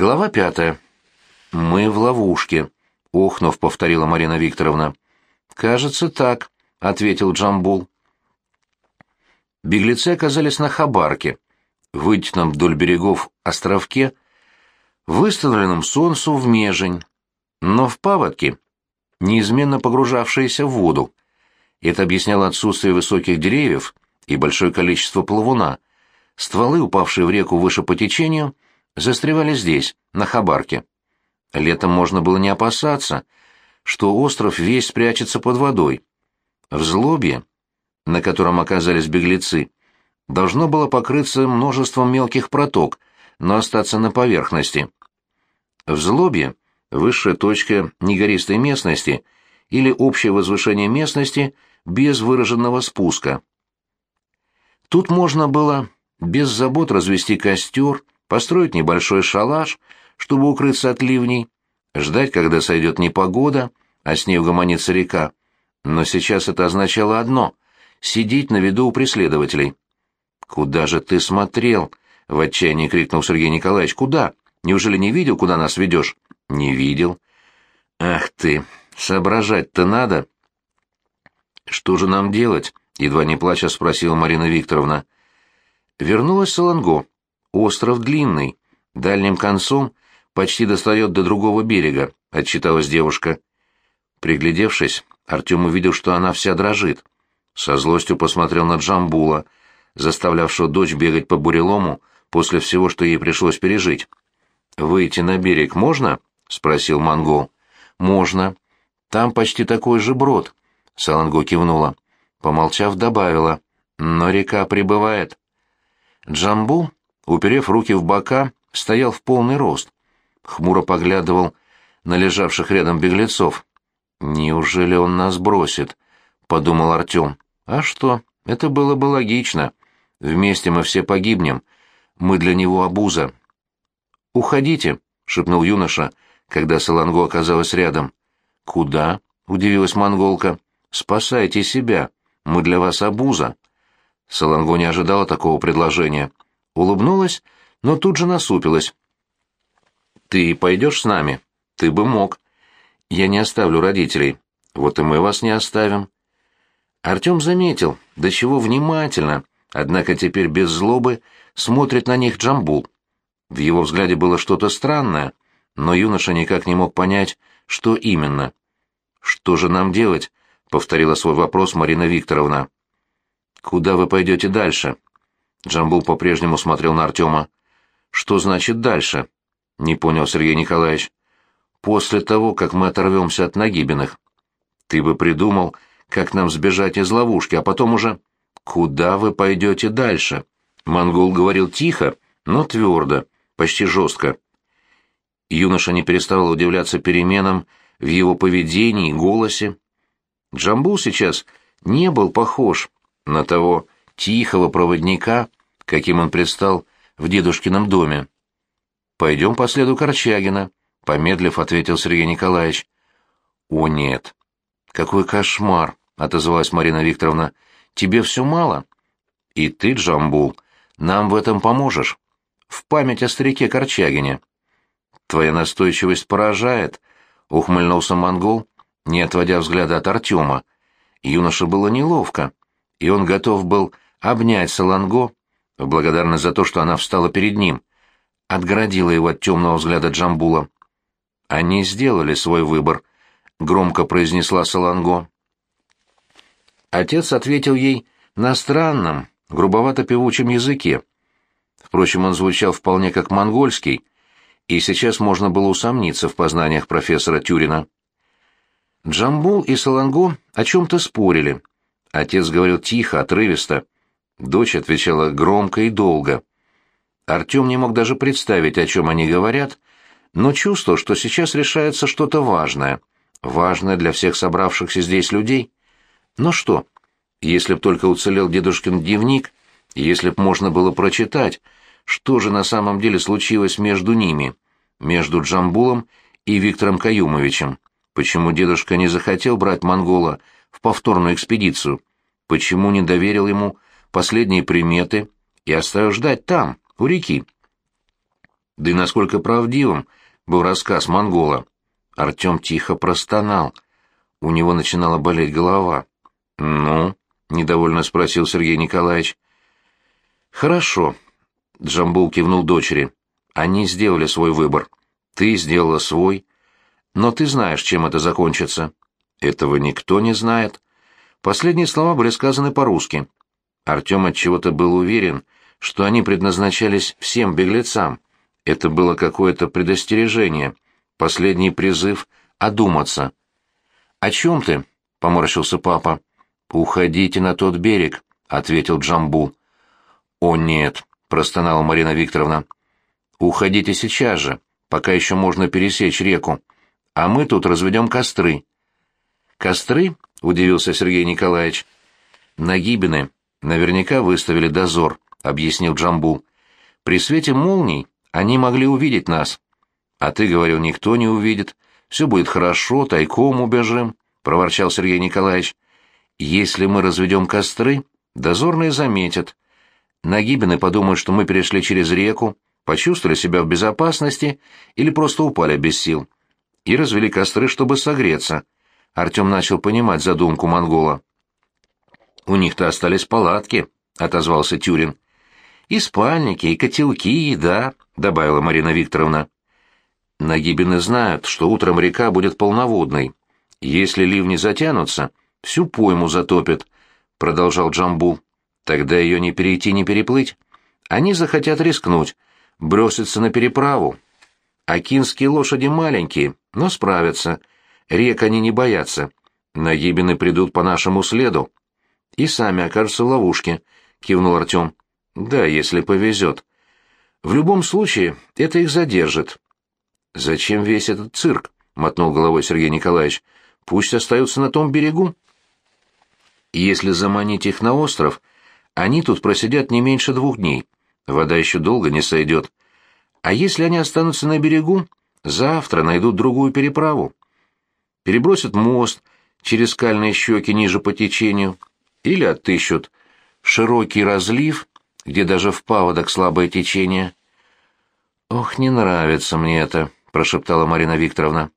Глава пятая. «Мы в ловушке», — охнув, повторила Марина Викторовна. «Кажется, так», — ответил Джамбул. Беглецы оказались на Хабарке, вытянутом вдоль берегов островке, выставленном солнцу в межень, но в паводке, неизменно погружавшиеся в воду. Это объясняло отсутствие высоких деревьев и большое количество плавуна. Стволы, упавшие в реку выше по течению, застревали здесь, на Хабарке. Летом можно было не опасаться, что остров весь спрячется под водой. В злобе, на котором оказались беглецы, должно было покрыться множеством мелких проток, но остаться на поверхности. В злобе высшая точка негористой местности или общее возвышение местности без выраженного спуска. Тут можно было без забот развести костер, построить небольшой шалаш, чтобы укрыться от ливней, ждать, когда сойдет непогода, а с ней угомонится река. Но сейчас это означало одно — сидеть на виду у преследователей. «Куда же ты смотрел?» — в отчаянии крикнул Сергей Николаевич. «Куда? Неужели не видел, куда нас ведешь?» «Не видел». «Ах ты, соображать-то надо». «Что же нам делать?» — едва не плача спросила Марина Викторовна. Вернулась Солонго. Остров длинный, дальним концом почти достает до другого берега, отчиталась девушка. Приглядевшись, Артем увидел, что она вся дрожит. Со злостью посмотрел на Джамбула, заставлявшего дочь бегать по бурелому после всего, что ей пришлось пережить. «Выйти на берег можно?» — спросил монгол. «Можно. Там почти такой же брод», — Саланго кивнула. Помолчав, добавила. «Но река прибывает». Джамбул, уперев руки в бока, стоял в полный рост. Хмуро поглядывал на лежавших рядом беглецов. «Неужели он нас бросит?» — подумал Артем. «А что? Это было бы логично. Вместе мы все погибнем. Мы для него обуза». «Уходите», — шепнул юноша, когда Саланго оказалась рядом. «Куда?» — удивилась монголка. «Спасайте себя. Мы для вас обуза». Саланго не ожидала такого предложения. Улыбнулась, но тут же насупилась. «Ты пойдешь с нами? Ты бы мог. Я не оставлю родителей. Вот и мы вас не оставим». Артем заметил, до чего внимательно, однако теперь без злобы, смотрит на них Джамбул. В его взгляде было что-то странное, но юноша никак не мог понять, что именно. «Что же нам делать?» — повторила свой вопрос Марина Викторовна. «Куда вы пойдете дальше?» Джамбул по-прежнему смотрел на Артема. «Что значит дальше?» — не понял Сергей Николаевич. «После того, как мы оторвемся от Нагибиных. Ты бы придумал, как нам сбежать из ловушки, а потом уже...» «Куда вы пойдете дальше?» Монгол говорил тихо, но твердо, почти жестко. Юноша не переставал удивляться переменам в его поведении и голосе. Джамбул сейчас не был похож на того тихого проводника, каким он предстал в дедушкином доме. «Пойдем по следу Корчагина», — помедлив ответил Сергей Николаевич. «О, нет». «Какой кошмар», — отозвалась Марина Викторовна. «Тебе все мало?» «И ты, Джамбул, нам в этом поможешь. В память о старике Корчагине». «Твоя настойчивость поражает», — ухмыльнулся монгол, не отводя взгляда от Артема. Юноше было неловко и он готов был обнять Саланго, в благодарность за то, что она встала перед ним, отгородила его от темного взгляда Джамбула. «Они сделали свой выбор», — громко произнесла Саланго. Отец ответил ей на странном, грубовато-певучем языке. Впрочем, он звучал вполне как монгольский, и сейчас можно было усомниться в познаниях профессора Тюрина. Джамбул и Саланго о чем-то спорили, Отец говорил тихо, отрывисто. Дочь отвечала громко и долго. Артем не мог даже представить, о чем они говорят, но чувствовал, что сейчас решается что-то важное, важное для всех собравшихся здесь людей. Но что, если б только уцелел дедушкин дневник, если б можно было прочитать, что же на самом деле случилось между ними, между Джамбулом и Виктором Каюмовичем? Почему дедушка не захотел брать монгола в повторную экспедицию? Почему не доверил ему последние приметы и оставил ждать там, у реки? Да и насколько правдивым был рассказ монгола. Артем тихо простонал. У него начинала болеть голова. «Ну?» — недовольно спросил Сергей Николаевич. «Хорошо», — Джамбул кивнул дочери. «Они сделали свой выбор. Ты сделала свой. Но ты знаешь, чем это закончится». «Этого никто не знает». Последние слова были сказаны по-русски. Артем отчего-то был уверен, что они предназначались всем беглецам. Это было какое-то предостережение, последний призыв одуматься. «О чем ты?» — поморщился папа. «Уходите на тот берег», — ответил Джамбу. «О, нет», — простонала Марина Викторовна. «Уходите сейчас же, пока еще можно пересечь реку, а мы тут разведем костры». «Костры?» — удивился Сергей Николаевич. «Нагибины наверняка выставили дозор», — объяснил Джамбу. «При свете молний они могли увидеть нас». «А ты говорил, никто не увидит. Все будет хорошо, тайком убежим», — проворчал Сергей Николаевич. «Если мы разведем костры, дозорные заметят. Нагибины подумают, что мы перешли через реку, почувствовали себя в безопасности или просто упали без сил. И развели костры, чтобы согреться». Артем начал понимать задумку монгола. «У них-то остались палатки», — отозвался Тюрин. «И спальники, и котелки, и еда», — добавила Марина Викторовна. Нагибины знают, что утром река будет полноводной. Если ливни затянутся, всю пойму затопят, — продолжал Джамбу. Тогда ее не перейти, не переплыть. Они захотят рискнуть, броситься на переправу. Акинские лошади маленькие, но справятся. Рек они не боятся. Нагибины придут по нашему следу. И сами окажутся в ловушке, — кивнул Артем. Да, если повезет. В любом случае, это их задержит. Зачем весь этот цирк? — мотнул головой Сергей Николаевич. Пусть остаются на том берегу. Если заманить их на остров, они тут просидят не меньше двух дней. Вода еще долго не сойдет. А если они останутся на берегу, завтра найдут другую переправу перебросят мост через скальные щеки ниже по течению или отыщут широкий разлив, где даже в паводок слабое течение. «Ох, не нравится мне это», — прошептала Марина Викторовна.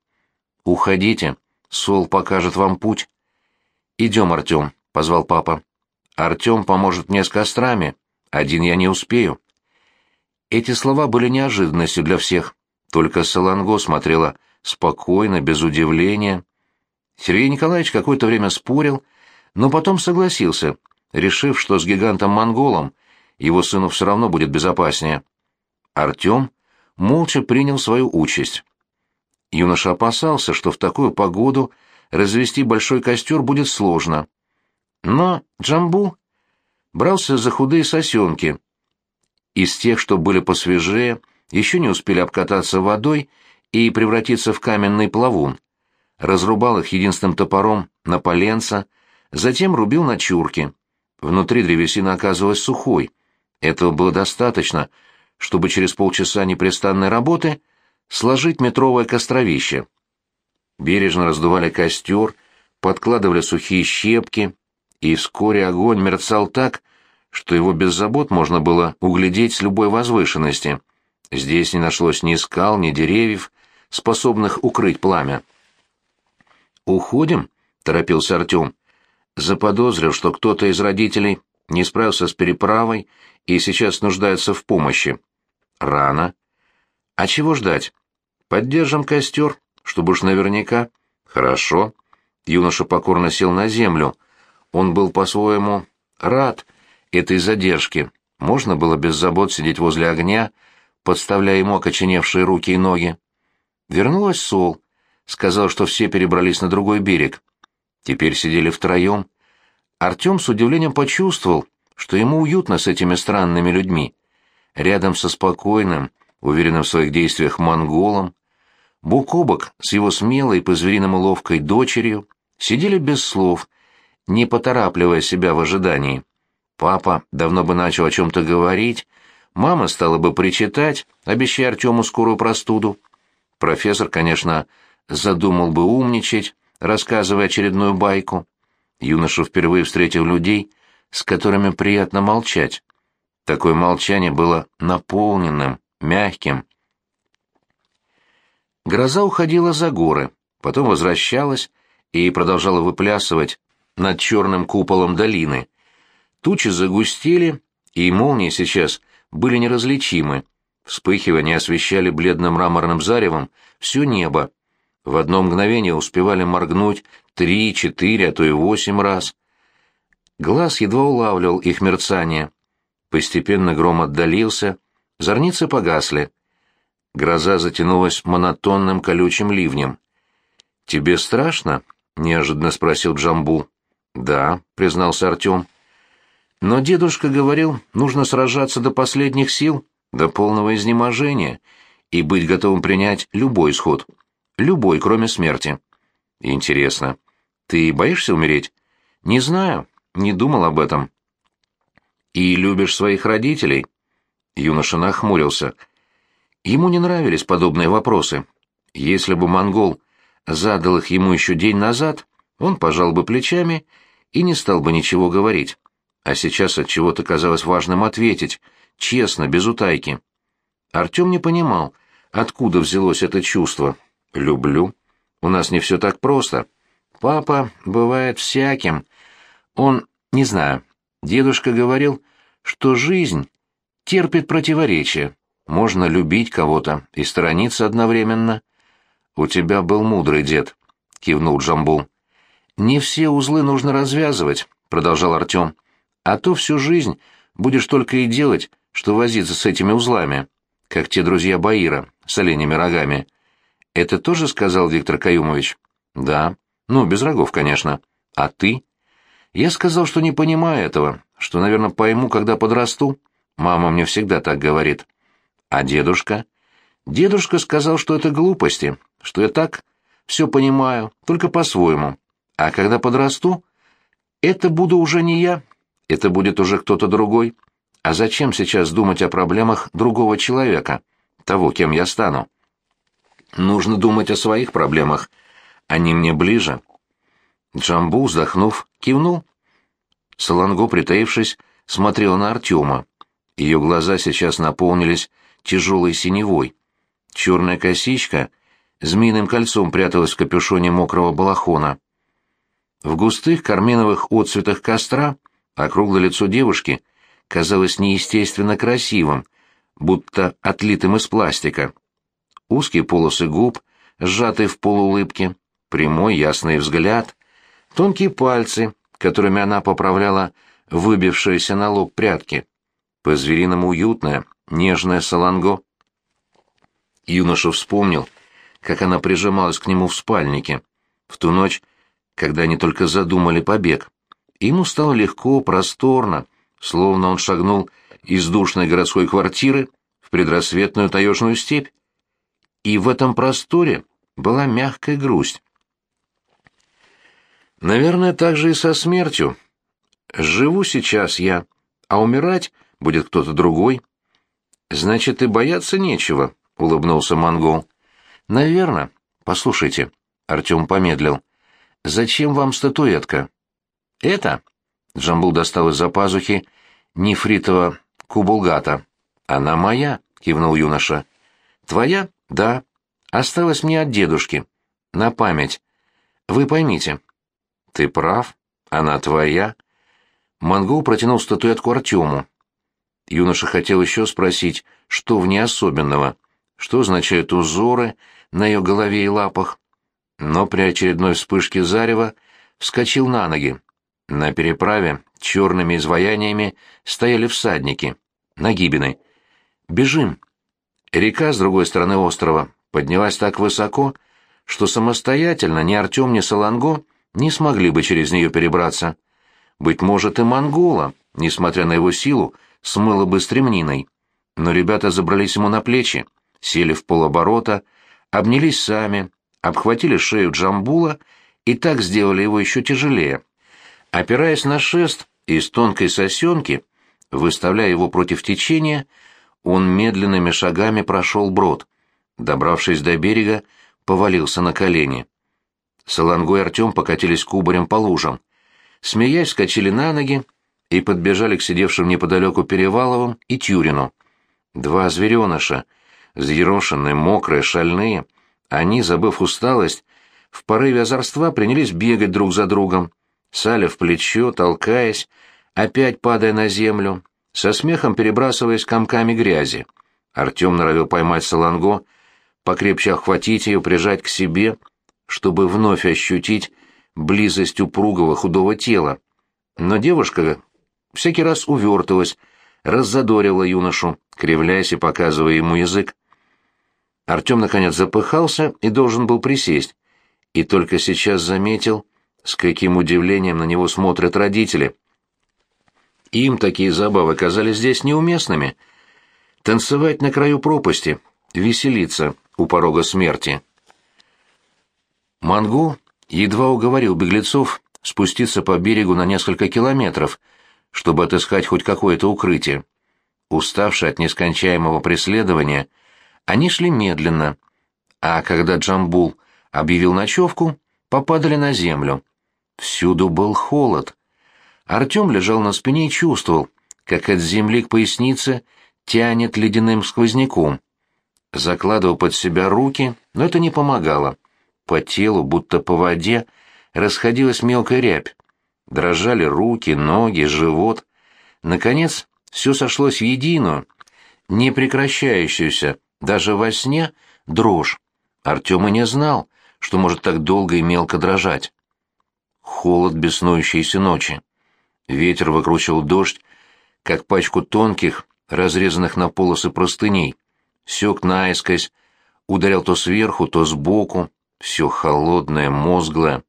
«Уходите, Сол покажет вам путь». «Идем, Артем», — позвал папа. «Артем поможет мне с кострами, один я не успею». Эти слова были неожиданностью для всех, только Саланго смотрела спокойно, без удивления. Сергей Николаевич какое-то время спорил, но потом согласился, решив, что с гигантом-монголом его сыну все равно будет безопаснее. Артем молча принял свою участь. Юноша опасался, что в такую погоду развести большой костер будет сложно. Но Джамбу брался за худые сосенки. Из тех, что были посвежее, еще не успели обкататься водой и превратиться в каменный плавун. Разрубал их единственным топором на поленца, затем рубил на чурки. Внутри древесина оказывалась сухой. Этого было достаточно, чтобы через полчаса непрестанной работы сложить метровое костровище. Бережно раздували костер, подкладывали сухие щепки, и вскоре огонь мерцал так, что его без забот можно было углядеть с любой возвышенности. Здесь не нашлось ни скал, ни деревьев, способных укрыть пламя. «Уходим?» — торопился Артем. Заподозрил, что кто-то из родителей не справился с переправой и сейчас нуждается в помощи. Рано. А чего ждать? Поддержим костер, чтобы уж наверняка. Хорошо. Юноша покорно сел на землю. Он был по-своему рад этой задержке. Можно было без забот сидеть возле огня, подставляя ему окоченевшие руки и ноги. Вернулась Сол. Сказал, что все перебрались на другой берег. Теперь сидели втроем. Артем с удивлением почувствовал, что ему уютно с этими странными людьми. Рядом со спокойным, уверенным в своих действиях монголом, бок о бок с его смелой по-звериному ловкой дочерью, сидели без слов, не поторапливая себя в ожидании. Папа давно бы начал о чем-то говорить, мама стала бы причитать, обещая Артему скорую простуду. Профессор, конечно, задумал бы умничать, рассказывая очередную байку. Юноша впервые встретил людей, с которыми приятно молчать. Такое молчание было наполненным, мягким, Гроза уходила за горы, потом возвращалась и продолжала выплясывать над черным куполом долины. Тучи загустели, и молнии сейчас были неразличимы. Вспыхивания освещали бледным мраморным заревом все небо. В одно мгновение успевали моргнуть три, четыре, а то и восемь раз. Глаз едва улавливал их мерцание. Постепенно гром отдалился, зорницы погасли. Гроза затянулась монотонным колючим ливнем. «Тебе страшно?» — неожиданно спросил Джамбу. «Да», — признался Артем. «Но дедушка говорил, нужно сражаться до последних сил, до полного изнеможения, и быть готовым принять любой исход. Любой, кроме смерти». «Интересно, ты боишься умереть?» «Не знаю, не думал об этом». «И любишь своих родителей?» Юноша нахмурился. Ему не нравились подобные вопросы. Если бы монгол задал их ему еще день назад, он пожал бы плечами и не стал бы ничего говорить. А сейчас от чего то казалось важным ответить, честно, без утайки. Артем не понимал, откуда взялось это чувство. «Люблю. У нас не все так просто. Папа бывает всяким. Он, не знаю, дедушка говорил, что жизнь терпит противоречия. Можно любить кого-то и сторониться одновременно. У тебя был мудрый дед, кивнул Джамбул. Не все узлы нужно развязывать, продолжал Артем. А то всю жизнь будешь только и делать, что возиться с этими узлами, как те друзья Баира с оленями рогами. Это тоже сказал Виктор Каюмович? Да. Ну, без рогов, конечно. А ты? Я сказал, что не понимаю этого, что, наверное, пойму, когда подрасту. Мама мне всегда так говорит. А дедушка? Дедушка сказал, что это глупости, что я так все понимаю, только по-своему. А когда подрасту, это буду уже не я, это будет уже кто-то другой. А зачем сейчас думать о проблемах другого человека, того, кем я стану? Нужно думать о своих проблемах. Они мне ближе. Джамбу, вздохнув, кивнул. Саланго, притаившись, смотрел на Артема. Ее глаза сейчас наполнились тяжелой синевой. Черная косичка змеиным кольцом пряталась в капюшоне мокрого балахона. В густых карминовых отцветах костра округлое лицо девушки казалось неестественно красивым, будто отлитым из пластика. Узкие полосы губ, сжатые в полуулыбке, прямой ясный взгляд, тонкие пальцы, которыми она поправляла выбившиеся на лоб прятки по-звериному уютная, нежная саланго. Юноша вспомнил, как она прижималась к нему в спальнике, в ту ночь, когда они только задумали побег. Ему стало легко, просторно, словно он шагнул из душной городской квартиры в предрассветную таежную степь. И в этом просторе была мягкая грусть. Наверное, так же и со смертью. Живу сейчас я, а умирать будет кто-то другой. Значит, и бояться нечего, улыбнулся монгол. Наверное. Послушайте, Артем помедлил. Зачем вам статуэтка? Это? Джамбул достал из-за пазухи нефритового кубулгата. Она моя, кивнул юноша. Твоя? Да. Осталась мне от дедушки. На память. Вы поймите. Ты прав. Она твоя. Монгол протянул статуэтку Артему. Юноша хотел еще спросить, что в ней особенного, что означают узоры на ее голове и лапах, но при очередной вспышке зарева вскочил на ноги. На переправе черными изваяниями стояли всадники, нагибины. «Бежим!» Река с другой стороны острова поднялась так высоко, что самостоятельно ни Артем, ни Саланго не смогли бы через нее перебраться. Быть может, и Монгола, несмотря на его силу, смыло бы стремниной. Но ребята забрались ему на плечи, сели в полоборота, обнялись сами, обхватили шею Джамбула и так сделали его еще тяжелее. Опираясь на шест из тонкой сосенки, выставляя его против течения, он медленными шагами прошел брод. Добравшись до берега, повалился на колени. Салангой и Артем покатились кубарем по лужам. Смеясь, скочили на ноги и подбежали к сидевшим неподалеку Переваловым и Тюрину. Два звереныша, взъерошенные, мокрые, шальные, Они, забыв усталость, в порыве озорства принялись бегать друг за другом, Саля в плечо, толкаясь, опять падая на землю, со смехом перебрасываясь комками грязи. Артем норовил поймать Саланго, покрепче охватить ее, прижать к себе, чтобы вновь ощутить близость упругого худого тела. Но девушка всякий раз увертывалась, раззадорила юношу, кривляясь и показывая ему язык. Артем, наконец, запыхался и должен был присесть, и только сейчас заметил, с каким удивлением на него смотрят родители. Им такие забавы казались здесь неуместными. Танцевать на краю пропасти, веселиться у порога смерти. Мангу едва уговорил беглецов спуститься по берегу на несколько километров, чтобы отыскать хоть какое-то укрытие. Уставшие от нескончаемого преследования, они шли медленно, а когда Джамбул объявил ночевку, попадали на землю. Всюду был холод. Артем лежал на спине и чувствовал, как от земли к пояснице тянет ледяным сквозняком. Закладывал под себя руки, но это не помогало. По телу, будто по воде, расходилась мелкая рябь. Дрожали руки, ноги, живот. Наконец, все сошлось в единую, непрекращающуюся, даже во сне, дрожь. Артем и не знал, что может так долго и мелко дрожать холод беснующейся ночи. Ветер выкручивал дождь, как пачку тонких, разрезанных на полосы простыней. Сёк наискось, ударял то сверху, то сбоку, все холодное, мозглое.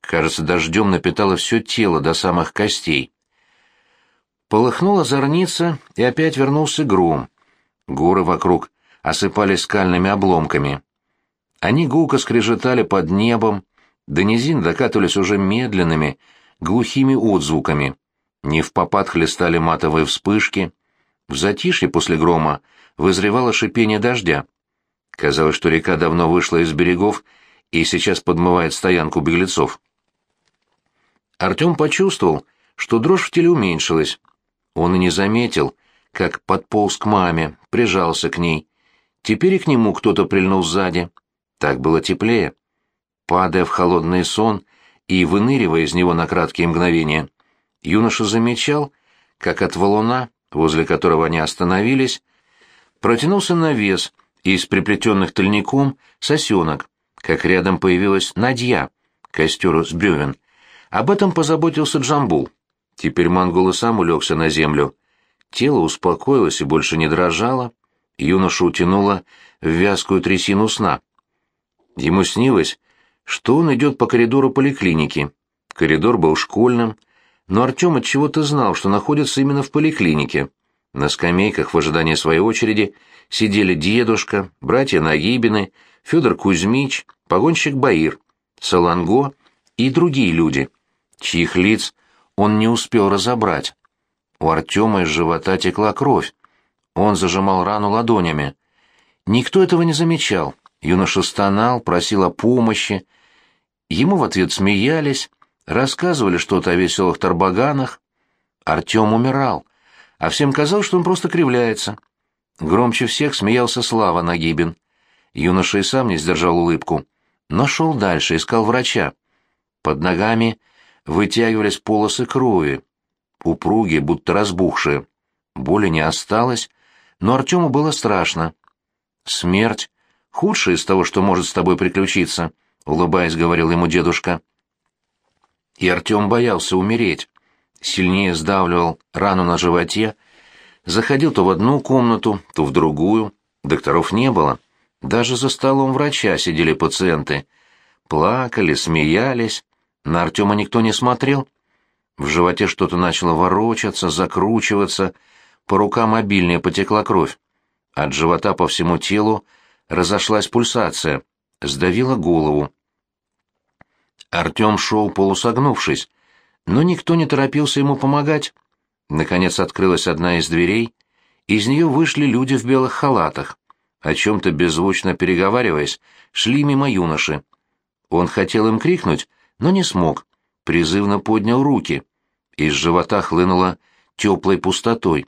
Кажется, дождем напитало все тело до самых костей. Полыхнула зорница, и опять вернулся гром. Горы вокруг осыпались скальными обломками. Они гулко скрежетали под небом, до низин докатывались уже медленными, глухими отзвуками. Не в попад хлестали матовые вспышки. В затишье после грома вызревало шипение дождя. Казалось, что река давно вышла из берегов и сейчас подмывает стоянку беглецов. Артем почувствовал, что дрожь в теле уменьшилась. Он и не заметил, как подполз к маме, прижался к ней. Теперь и к нему кто-то прильнул сзади. Так было теплее падая в холодный сон и выныривая из него на краткие мгновения, юноша замечал, как от валуна, возле которого они остановились, протянулся навес из приплетенных тальником сосенок, как рядом появилась Надья, костер с бревен. Об этом позаботился Джамбул. Теперь монгол и сам улегся на землю. Тело успокоилось и больше не дрожало. Юноша утянуло в вязкую трясину сна. Ему снилось, что он идет по коридору поликлиники. Коридор был школьным, но Артем от чего-то знал, что находится именно в поликлинике. На скамейках в ожидании своей очереди сидели дедушка, братья Нагибины, Федор Кузьмич, погонщик Баир, Саланго и другие люди, чьих лиц он не успел разобрать. У Артема из живота текла кровь. Он зажимал рану ладонями. Никто этого не замечал. Юноша стонал, просил о помощи, Ему в ответ смеялись, рассказывали что-то о веселых тарбаганах. Артем умирал, а всем казалось, что он просто кривляется. Громче всех смеялся Слава Нагибин. Юноша и сам не сдержал улыбку, но шел дальше, искал врача. Под ногами вытягивались полосы крови, упругие, будто разбухшие. Боли не осталось, но Артему было страшно. Смерть — худшее из того, что может с тобой приключиться —— улыбаясь, говорил ему дедушка. И Артем боялся умереть. Сильнее сдавливал рану на животе, заходил то в одну комнату, то в другую. Докторов не было. Даже за столом врача сидели пациенты. Плакали, смеялись. На Артема никто не смотрел. В животе что-то начало ворочаться, закручиваться. По рукам обильнее потекла кровь. От живота по всему телу разошлась пульсация сдавило голову. Артем шел полусогнувшись, но никто не торопился ему помогать. Наконец открылась одна из дверей, из нее вышли люди в белых халатах. О чем-то беззвучно переговариваясь, шли мимо юноши. Он хотел им крикнуть, но не смог, призывно поднял руки. Из живота хлынуло теплой пустотой.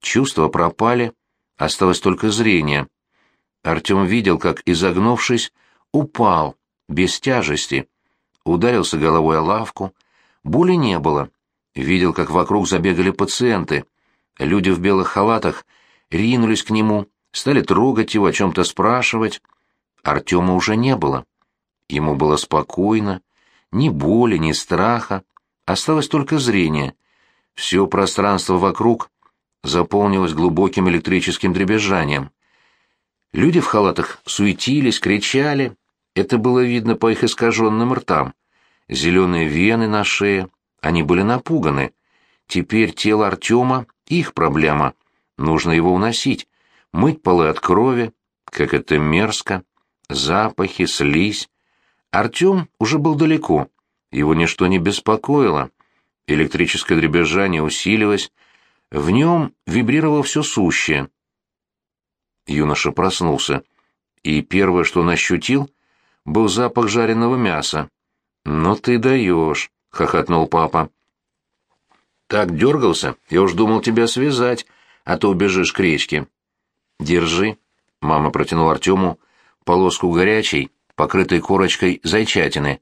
Чувства пропали, осталось только зрение. Артем видел, как, изогнувшись, упал, без тяжести. Ударился головой о лавку. Боли не было. Видел, как вокруг забегали пациенты. Люди в белых халатах ринулись к нему, стали трогать его, о чем-то спрашивать. Артема уже не было. Ему было спокойно, ни боли, ни страха, осталось только зрение. Все пространство вокруг заполнилось глубоким электрическим дребезжанием. Люди в халатах суетились, кричали. Это было видно по их искаженным ртам. Зеленые вены на шее. Они были напуганы. Теперь тело Артема — их проблема. Нужно его уносить, мыть полы от крови. Как это мерзко. Запахи, слизь. Артем уже был далеко. Его ничто не беспокоило. Электрическое дребезжание усилилось. В нем вибрировало все сущее. Юноша проснулся, и первое, что он ощутил, был запах жареного мяса. «Ну ты даешь!» — хохотнул папа. «Так дергался, я уж думал тебя связать, а то убежишь к речке». «Держи», — мама протянула Артему полоску горячей, покрытой корочкой зайчатины.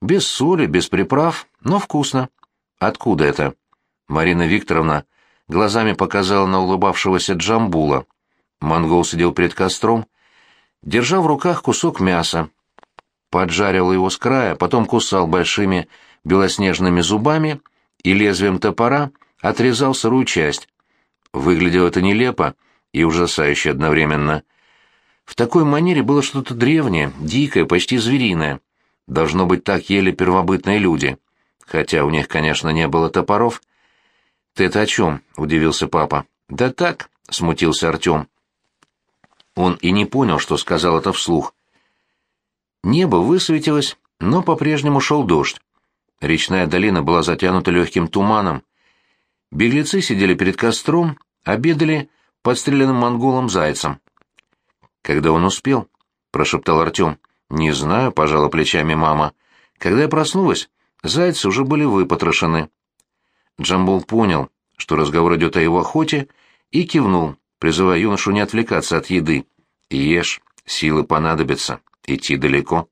Без соли, без приправ, но вкусно. Откуда это? Марина Викторовна глазами показала на улыбавшегося Джамбула. Монгол сидел перед костром, держа в руках кусок мяса. Поджаривал его с края, потом кусал большими белоснежными зубами и лезвием топора отрезал сырую часть. Выглядело это нелепо и ужасающе одновременно. В такой манере было что-то древнее, дикое, почти звериное. Должно быть, так ели первобытные люди. Хотя у них, конечно, не было топоров. «Ты это о чем?» — удивился папа. «Да так», — смутился Артем. Он и не понял, что сказал это вслух. Небо высветилось, но по-прежнему шел дождь. Речная долина была затянута легким туманом. Беглецы сидели перед костром, обедали подстреленным монголом зайцем. «Когда он успел?» — прошептал Артем. «Не знаю», — пожала плечами мама. «Когда я проснулась, зайцы уже были выпотрошены». Джамбул понял, что разговор идет о его охоте, и кивнул, призывая юношу не отвлекаться от еды. «Ешь, силы понадобятся, идти далеко».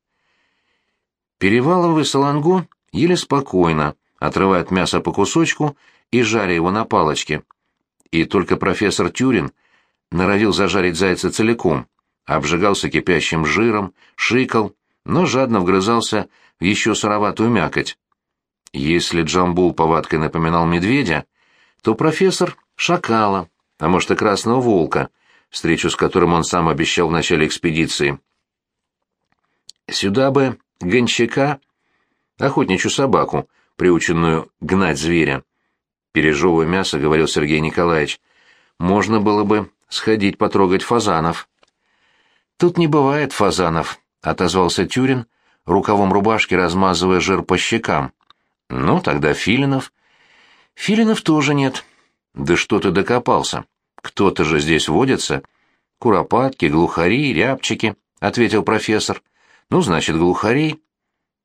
Перевалывая салангу, ели спокойно, отрывая от мяса по кусочку и жаря его на палочке. И только профессор Тюрин норовил зажарить зайца целиком, обжигался кипящим жиром, шикал, но жадно вгрызался в еще сыроватую мякоть. Если Джамбул повадкой напоминал медведя, то профессор — шакала, а может и красного волка, встречу с которым он сам обещал в начале экспедиции. Сюда бы гончака, охотничью собаку, приученную гнать зверя. Пережевывая мясо, говорил Сергей Николаевич, можно было бы сходить потрогать фазанов. «Тут не бывает фазанов», — отозвался Тюрин, рукавом рубашки размазывая жир по щекам. «Ну, тогда филинов». «Филинов тоже нет». «Да что ты докопался? Кто-то же здесь водится». «Куропатки, глухари, рябчики», — ответил профессор. «Ну, значит, глухари».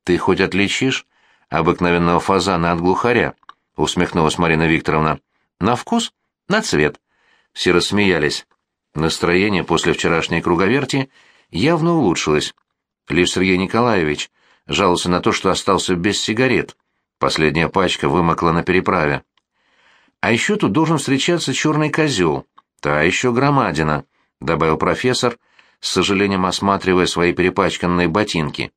«Ты хоть отличишь обыкновенного фазана от глухаря?» — усмехнулась Марина Викторовна. «На вкус? На цвет». Все рассмеялись. Настроение после вчерашней круговерти явно улучшилось. Лишь Сергей Николаевич жаловался на то, что остался без сигарет. Последняя пачка вымокла на переправе. «А еще тут должен встречаться черный козел. Та еще громадина», — добавил профессор, с сожалением осматривая свои перепачканные ботинки.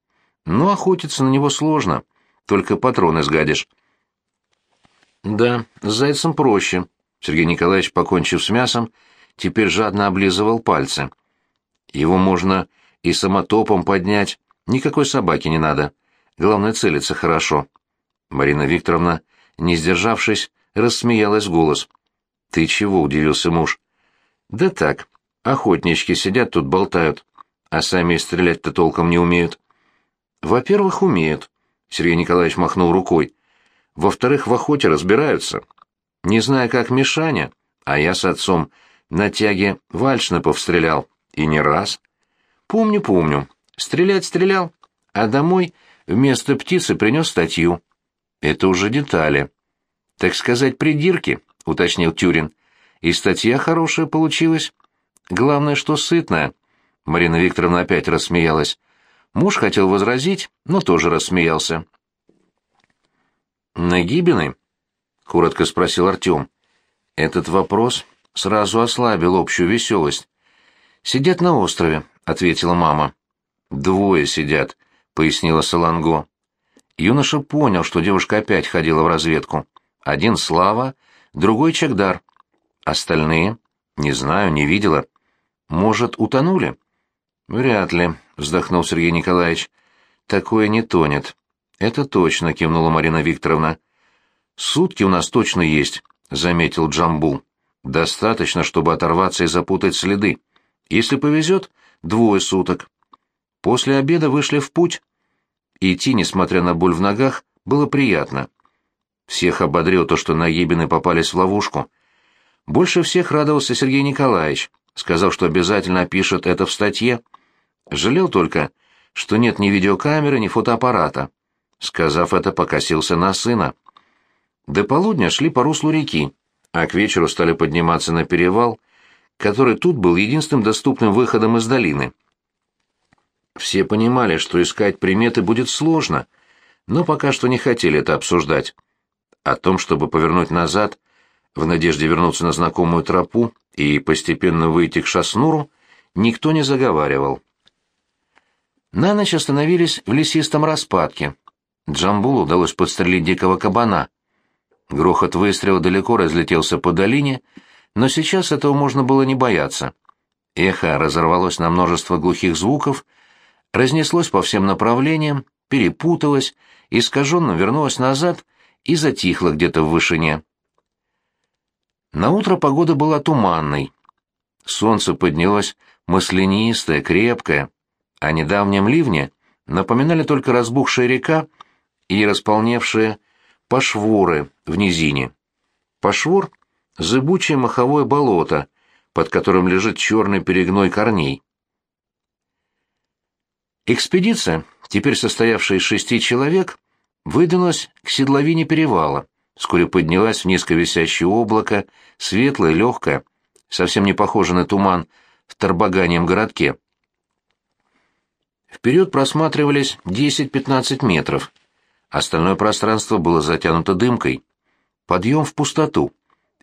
«Ну, охотиться на него сложно, только патроны сгадишь». «Да, с зайцем проще», — Сергей Николаевич, покончив с мясом, — теперь жадно облизывал пальцы. Его можно и самотопом поднять, никакой собаки не надо. Главное, целиться хорошо. Марина Викторовна, не сдержавшись, рассмеялась голос. «Ты чего?» — удивился муж. «Да так, охотнички сидят тут болтают, а сами стрелять-то толком не умеют». «Во-первых, умеют», — Сергей Николаевич махнул рукой. «Во-вторых, в охоте разбираются. Не знаю, как Мишаня, а я с отцом на тяге Вальшнепов стрелял. И не раз. Помню, помню. Стрелять стрелял, а домой вместо птицы принес статью. Это уже детали. Так сказать, придирки, уточнил Тюрин. И статья хорошая получилась. Главное, что сытная. Марина Викторовна опять рассмеялась. Муж хотел возразить, но тоже рассмеялся. «Нагибины?» — коротко спросил Артем. Этот вопрос сразу ослабил общую веселость. «Сидят на острове», — ответила мама. «Двое сидят», — пояснила Саланго. Юноша понял, что девушка опять ходила в разведку. Один Слава, другой Чагдар. Остальные? Не знаю, не видела. Может, утонули? Вряд ли, вздохнул Сергей Николаевич. Такое не тонет. Это точно, кивнула Марина Викторовна. Сутки у нас точно есть, заметил Джамбул. Достаточно, чтобы оторваться и запутать следы. Если повезет, двое суток. После обеда вышли в путь. Идти, несмотря на боль в ногах, было приятно. Всех ободрил то, что наебины попались в ловушку. Больше всех радовался Сергей Николаевич, сказал, что обязательно опишет это в статье. Жалел только, что нет ни видеокамеры, ни фотоаппарата. Сказав это, покосился на сына. До полудня шли по руслу реки, а к вечеру стали подниматься на перевал, который тут был единственным доступным выходом из долины. Все понимали, что искать приметы будет сложно, но пока что не хотели это обсуждать. О том, чтобы повернуть назад, в надежде вернуться на знакомую тропу и постепенно выйти к Шаснуру, никто не заговаривал. На ночь остановились в лесистом распадке. Джамбулу удалось подстрелить дикого кабана. Грохот выстрела далеко разлетелся по долине, но сейчас этого можно было не бояться. Эхо разорвалось на множество глухих звуков, разнеслось по всем направлениям, перепуталось, искаженно вернулось назад и затихло где-то в вышине. Наутро погода была туманной. Солнце поднялось маслянистое, крепкое, а недавнем ливне напоминали только разбухшая река и располневшие пошворы в низине. Пошвор — зыбучее маховое болото, под которым лежит черный перегной корней. Экспедиция, теперь состоявшая из шести человек, выдвинулась к седловине перевала, вскоре поднялась в низко висящее облако, светлое, легкое, совсем не похоже на туман в Тарбаганьем городке. Вперед просматривались 10-15 метров. Остальное пространство было затянуто дымкой. Подъем в пустоту.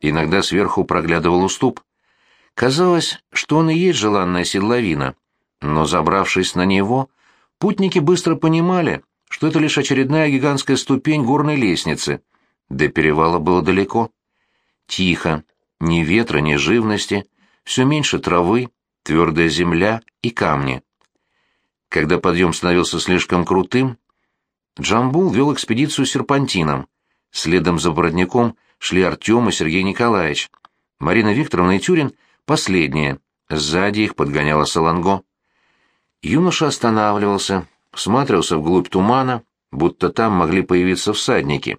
Иногда сверху проглядывал уступ. Казалось, что он и есть желанная седловина, но, забравшись на него, Путники быстро понимали, что это лишь очередная гигантская ступень горной лестницы. До перевала было далеко. Тихо, ни ветра, ни живности, все меньше травы, твердая земля и камни. Когда подъем становился слишком крутым, Джамбул вел экспедицию серпантином. Следом за бородняком шли Артем и Сергей Николаевич. Марина Викторовна и Тюрин — последние. Сзади их подгоняла Саланго. Юноша останавливался, всматривался вглубь тумана, будто там могли появиться всадники.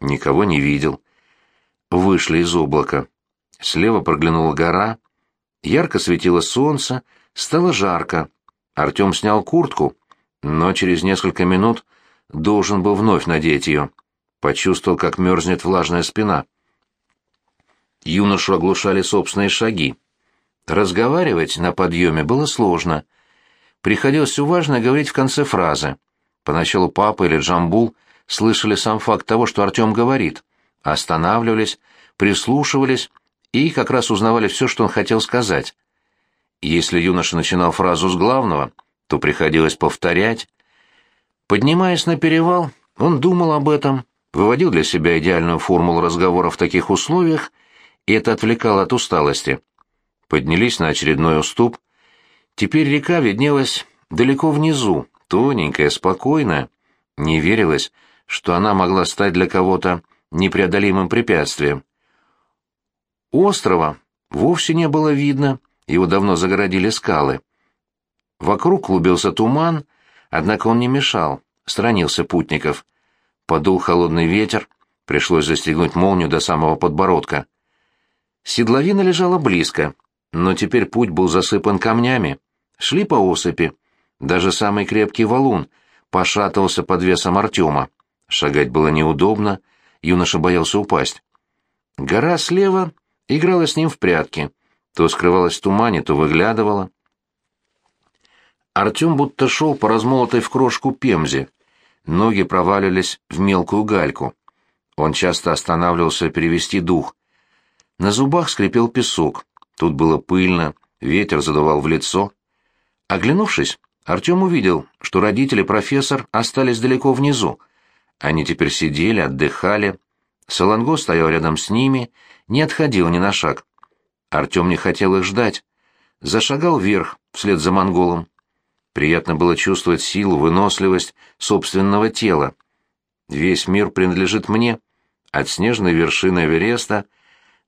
Никого не видел. Вышли из облака. Слева проглянула гора. Ярко светило солнце, стало жарко. Артем снял куртку, но через несколько минут должен был вновь надеть ее. Почувствовал, как мерзнет влажная спина. Юношу оглушали собственные шаги. Разговаривать на подъеме было сложно — Приходилось все важное говорить в конце фразы. Поначалу папа или Джамбул слышали сам факт того, что Артем говорит, останавливались, прислушивались и как раз узнавали все, что он хотел сказать. Если юноша начинал фразу с главного, то приходилось повторять. Поднимаясь на перевал, он думал об этом, выводил для себя идеальную формулу разговора в таких условиях, и это отвлекало от усталости. Поднялись на очередной уступ, Теперь река виднелась далеко внизу, тоненькая, спокойная. Не верилось, что она могла стать для кого-то непреодолимым препятствием. Острова вовсе не было видно, его давно загородили скалы. Вокруг клубился туман, однако он не мешал, странился путников. Подул холодный ветер, пришлось застегнуть молнию до самого подбородка. Седловина лежала близко, но теперь путь был засыпан камнями. Шли по осыпи. Даже самый крепкий валун пошатывался под весом Артема. Шагать было неудобно, юноша боялся упасть. Гора слева играла с ним в прятки. То скрывалась в тумане, то выглядывала. Артем будто шел по размолотой в крошку пемзе. Ноги провалились в мелкую гальку. Он часто останавливался перевести дух. На зубах скрипел песок. Тут было пыльно, ветер задувал в лицо. Оглянувшись, Артем увидел, что родители профессор остались далеко внизу. Они теперь сидели, отдыхали. Солонго стоял рядом с ними, не отходил ни на шаг. Артем не хотел их ждать. Зашагал вверх, вслед за монголом. Приятно было чувствовать силу, выносливость собственного тела. Весь мир принадлежит мне, от снежной вершины Эвереста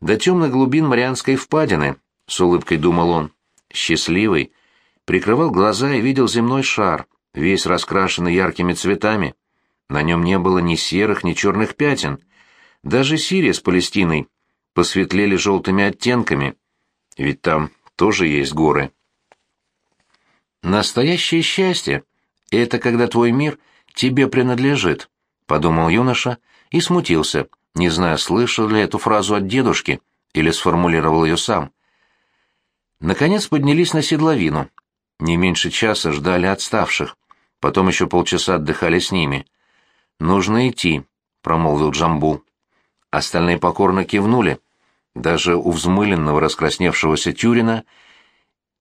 до темных глубин Марианской впадины, — с улыбкой думал он. Счастливый, прикрывал глаза и видел земной шар, весь раскрашенный яркими цветами. На нем не было ни серых, ни черных пятен. Даже Сирия с Палестиной посветлели желтыми оттенками, ведь там тоже есть горы. «Настоящее счастье — это когда твой мир тебе принадлежит», — подумал юноша и смутился, не зная, слышал ли эту фразу от дедушки или сформулировал ее сам. Наконец поднялись на седловину. Не меньше часа ждали отставших, потом еще полчаса отдыхали с ними. «Нужно идти», — промолвил Джамбул. Остальные покорно кивнули. Даже у взмыленного раскрасневшегося Тюрина —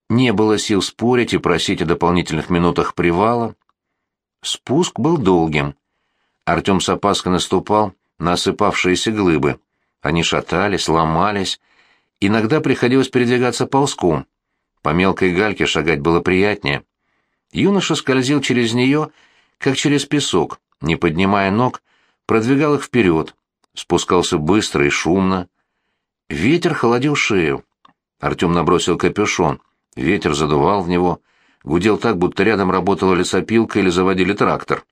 не было сил спорить и просить о дополнительных минутах привала. Спуск был долгим. Артем с опаской наступал на осыпавшиеся глыбы. Они шатались, ломались. Иногда приходилось передвигаться ползком. По мелкой гальке шагать было приятнее. Юноша скользил через нее, как через песок, не поднимая ног, продвигал их вперед, спускался быстро и шумно. Ветер холодил шею. Артем набросил капюшон. Ветер задувал в него, гудел так, будто рядом работала лесопилка или заводили трактор.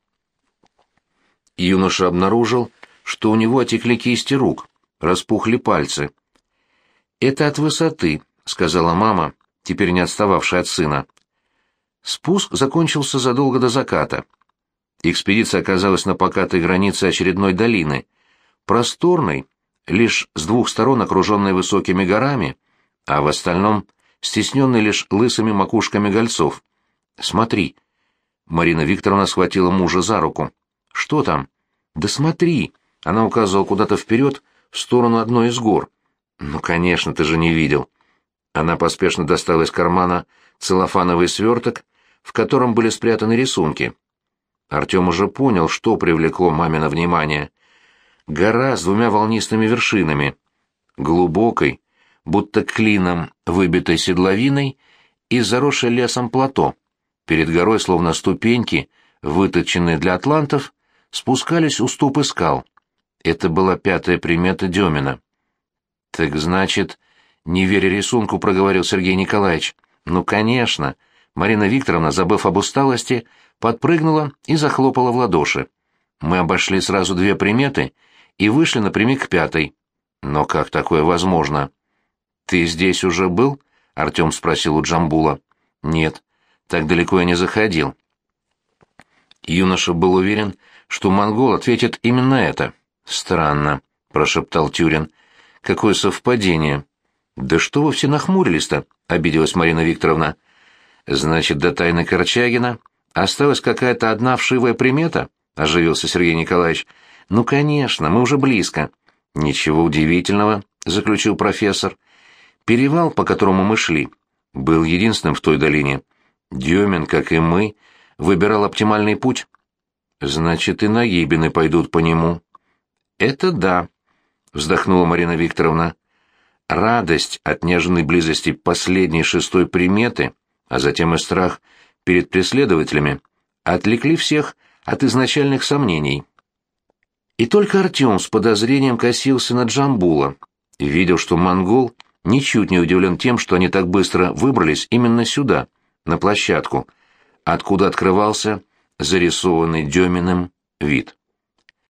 Юноша обнаружил, что у него отекли кисти рук, распухли пальцы. «Это от высоты», — сказала мама, теперь не отстававшая от сына. Спуск закончился задолго до заката. Экспедиция оказалась на покатой границе очередной долины, просторной, лишь с двух сторон окруженной высокими горами, а в остальном стесненный лишь лысыми макушками гольцов. «Смотри!» Марина Викторовна схватила мужа за руку. «Что там?» «Да смотри!» Она указывала куда-то вперед, в сторону одной из гор. «Ну, конечно, ты же не видел!» Она поспешно достала из кармана целлофановый сверток, в котором были спрятаны рисунки. Артем уже понял, что привлекло мамино внимание. Гора с двумя волнистыми вершинами. Глубокой, будто клином выбитой седловиной и заросшей лесом плато. Перед горой, словно ступеньки, выточенные для атлантов, спускались уступы скал. Это была пятая примета Демина. «Так значит...» — не веря рисунку, проговорил Сергей Николаевич. «Ну, конечно!» Марина Викторовна, забыв об усталости, подпрыгнула и захлопала в ладоши. Мы обошли сразу две приметы и вышли напрямик к пятой. Но как такое возможно? «Ты здесь уже был?» — Артем спросил у Джамбула. «Нет, так далеко я не заходил». Юноша был уверен, что монгол ответит именно это. «Странно», — прошептал Тюрин. «Какое совпадение». «Да что вы все нахмурились-то?» — обиделась Марина Викторовна. «Значит, до тайны Корчагина осталась какая-то одна вшивая примета?» — оживился Сергей Николаевич. «Ну, конечно, мы уже близко». «Ничего удивительного», — заключил профессор. Перевал, по которому мы шли, был единственным в той долине. Демин, как и мы, выбирал оптимальный путь. Значит, и нагибины пойдут по нему. Это да, вздохнула Марина Викторовна. Радость от нежной близости последней шестой приметы, а затем и страх перед преследователями, отвлекли всех от изначальных сомнений. И только Артем с подозрением косился на Джамбула видел, что монгол ничуть не удивлен тем, что они так быстро выбрались именно сюда, на площадку, откуда открывался зарисованный Деминым вид.